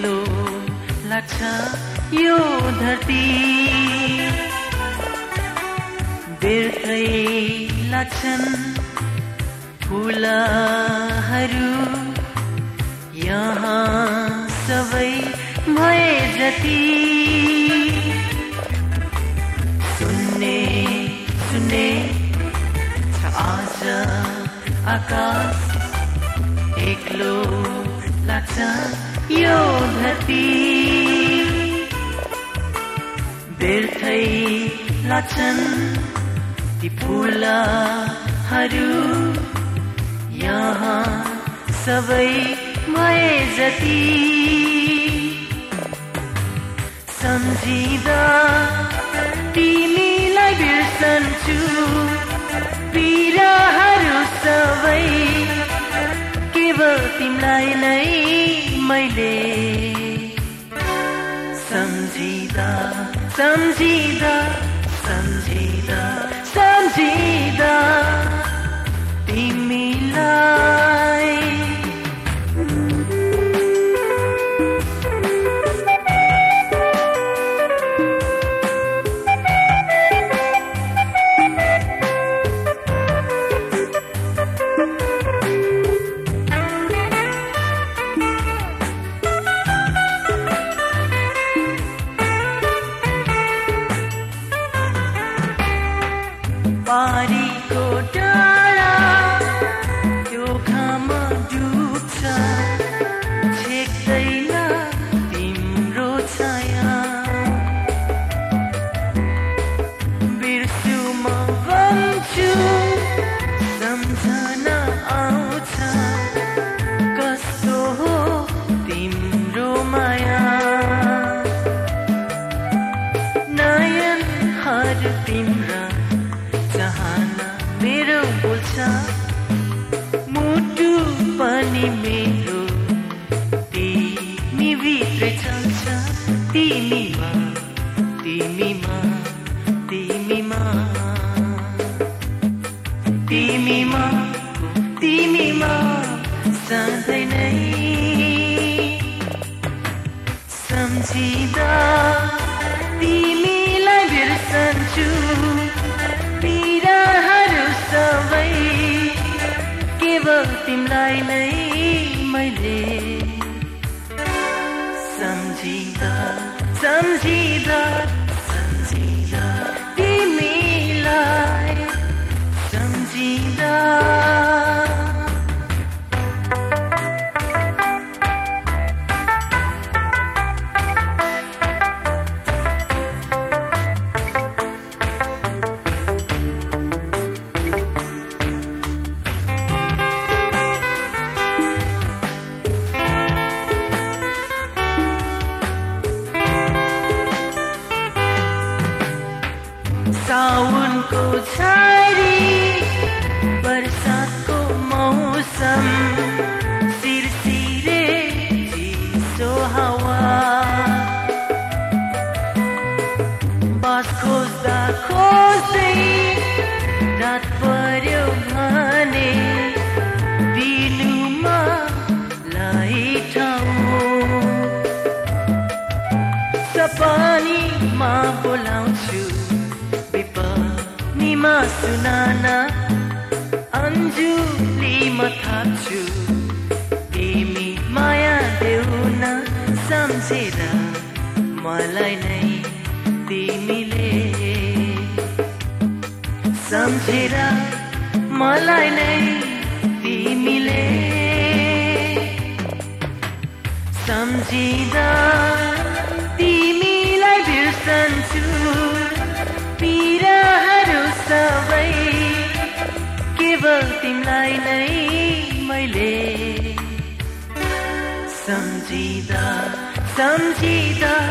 धुलो लाग्छ यो धरती। बिर्खै लाग्छन् फुलहरू यहाँ सबै भए जति। सुन्ने सुन्ने आज आकाश एक्लो लाग्छ यो धरती। बिर्खै लाग्छन् ती फुलहरू। यहाँ सबै भए जति। सम्झिँदा तिमीलाई बिर्सन्छु। पीडाहरू सबै। केवल तिमीलाई नै मैले सम्झिँदा सम्झिँदा सम्झिँदा सम्झिँदा तिमीलाई तिम्रा चाहना मेरो बोल्छ। मुटु पनि मेरो तिमी भित्र चल्छ। तिमीमा तिमीमा तिमीमा। तिमीमा तिमीमा सधैँ नै। सम्झिँदा तिमीलाई नै मैले सम्झिँदा सम्झिँदा tahun ku sayang सुनान। अन्जुलीमा थाप्छु। तिमी माया देउन सम्झेर मलाई नै तिमीले सम्झेर मलाई नै तिमीले सम्झिँदा ीता सम्ता